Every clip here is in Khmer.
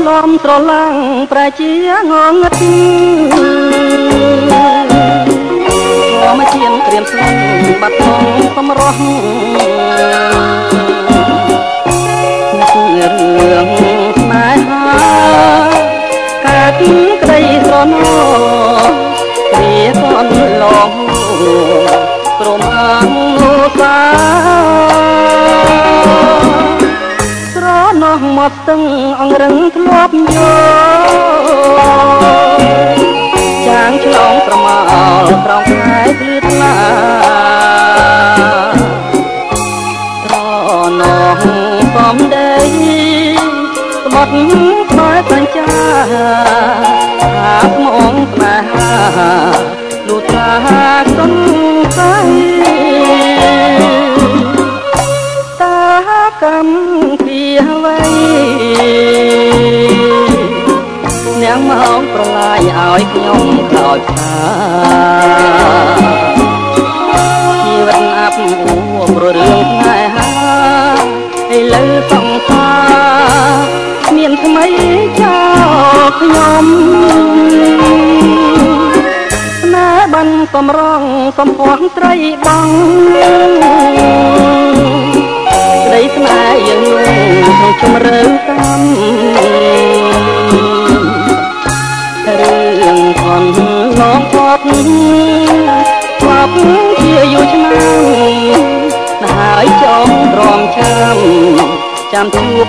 ស្រឡាំងប្រជាងងឹតធម្មជាតិក្រៀមស្លាប់បាត់ក្នុងបំរោះរឿងស្នេហាកើតក្តីស្រណោគ្រាកូនឡងព្រមអងសាស្រណោះមកស្ទឹងអង្រឹងធ្លាប់យកចាងឆ្លងស្រមោលត្រង់ខែភ្លឺថ្លាស្រណោះសំដីស្បត់ខ្សែសញ្ចាថាស្មងស្នេហាលូតឡាសុនស័យតាកម្ម ឲ្យខ្ញុំខ្លោចថាជីវិតអាប់អួរព្រោះរឿងស្នេហាឥឡូវសង្សារមានថ្មីចោលខ្ញុំស្នេហ៍បានសំរងសំភ័ងត្រីបងក្តីស្នេហ៍យើង ផត់ស្វាប់ជាយូរឆ្នាំហើយចងទ្រាំចាំចាំជួប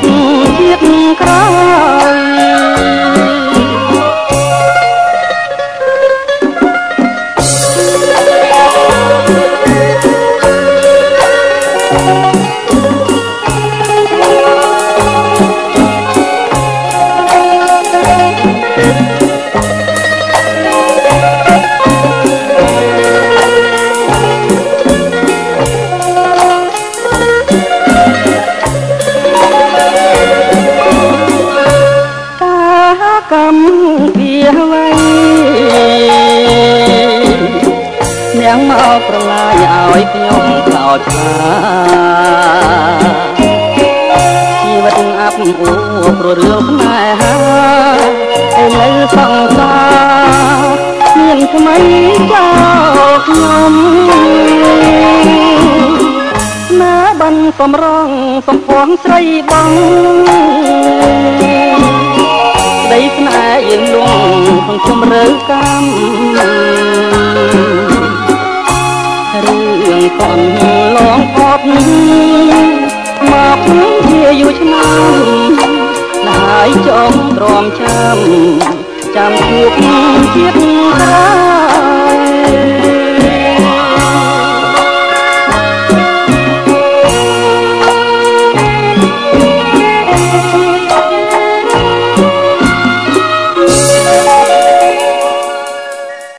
ជាតិក្រោយ កម្មពីអ្វីនាងមកប្រឡាយឲ្យខ្ញុំខ្លោចឆ្លាជីវិតអាប់អួរព្រោះរឿងស្នេហាឥឡូវសង្សារមានថ្មីចោលខ្ញុំណាបានសំរងសំភងស្រីបងដីស្នេហ៍យើង លងក្នុងជំរឿកម្មរឿងកូនឡងផត់មកជាយូរឆ្នាំហើយចងទ្រាំចាំចាំជួបជាតិក្រោយ